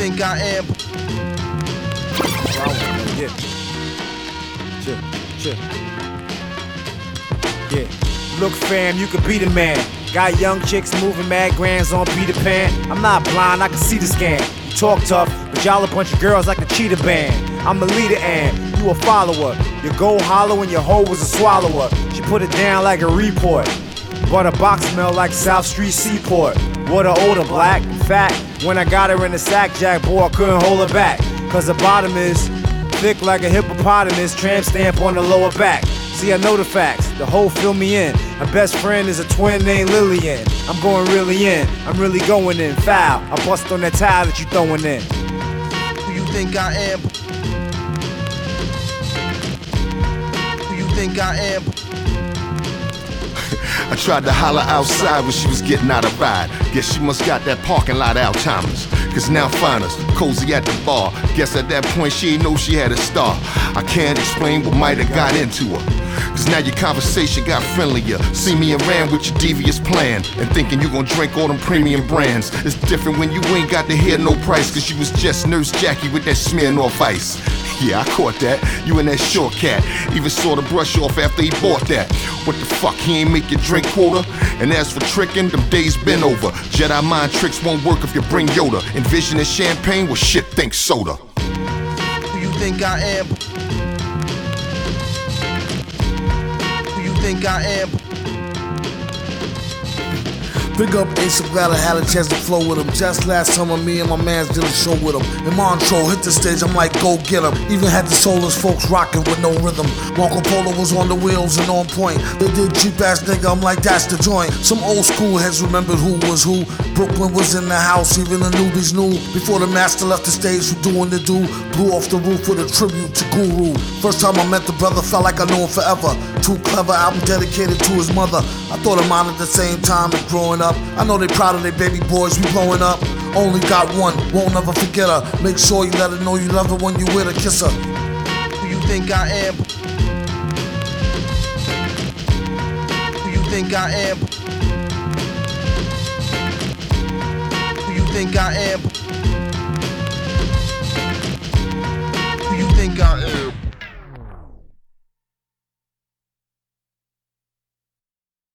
think I am? Yeah. Yeah. Look, fam, you could be the man. Got young chicks moving mad grands on Peter Pan. I'm not blind, I can see the scam. You talk tough, but y'all a bunch of girls like the cheetah band. I'm a leader and you a follower. Your gold hollow and your hoe was a swallower. She put it down like a report. But a box smell like South Street Seaport. What a odor, black. In fact, when I got her in the sack jack, boy, I couldn't hold her back. Cause the bottom is thick like a hippopotamus, tramp stamp on the lower back. See, I know the facts, the whole fill me in. My best friend is a twin named Lillian. I'm going really in, I'm really going in. Foul, I bust on that tile that you throwing in. Who you think I am? Who you think I am? I tried to holler outside when she was getting out of ride. Guess she must got that parking lot Alzheimer's. Cause now find us, cozy at the bar. Guess at that point she ain't know she had a star. I can't explain what might have got into her. Cause now your conversation got friendlier. See me around with your devious plan. And thinking you gon' drink all them premium brands. It's different when you ain't got to hear no price. Cause you was just Nurse Jackie with that smearing off ice. Yeah, I caught that. You and that short cat. Even saw the brush off after he bought that. What the fuck, he ain't make your drink quota? And as for tricking, them days been over. Jedi mind tricks won't work if you bring Yoda. Envisioning champagne, well shit, think soda. Who you think I am? Who you think I am? Big up Ace, I'm glad I had a chance to flow with him. Just last summer, me and my mans did a show with him. And Montreux hit the stage, I'm like, go get him. Even had the soulless folks rocking with no rhythm. Marco Polo was on the wheels and on point. They did cheap ass nigga, I'm like, that's the joint. Some old school heads remembered who was who. Brooklyn was in the house, even the newbies knew. Before the master left the stage for doing the do, blew off the roof with a tribute to Guru. First time I met the brother, felt like I knew him forever. Too clever, album dedicated to his mother. I thought of mine at the same time as growing up. I know they proud of their baby boys, we blowing up. Only got one, won't ever forget her. Make sure you let her know you love her when you with her, kiss her. Who you think I am? Who you think I am? Think I am?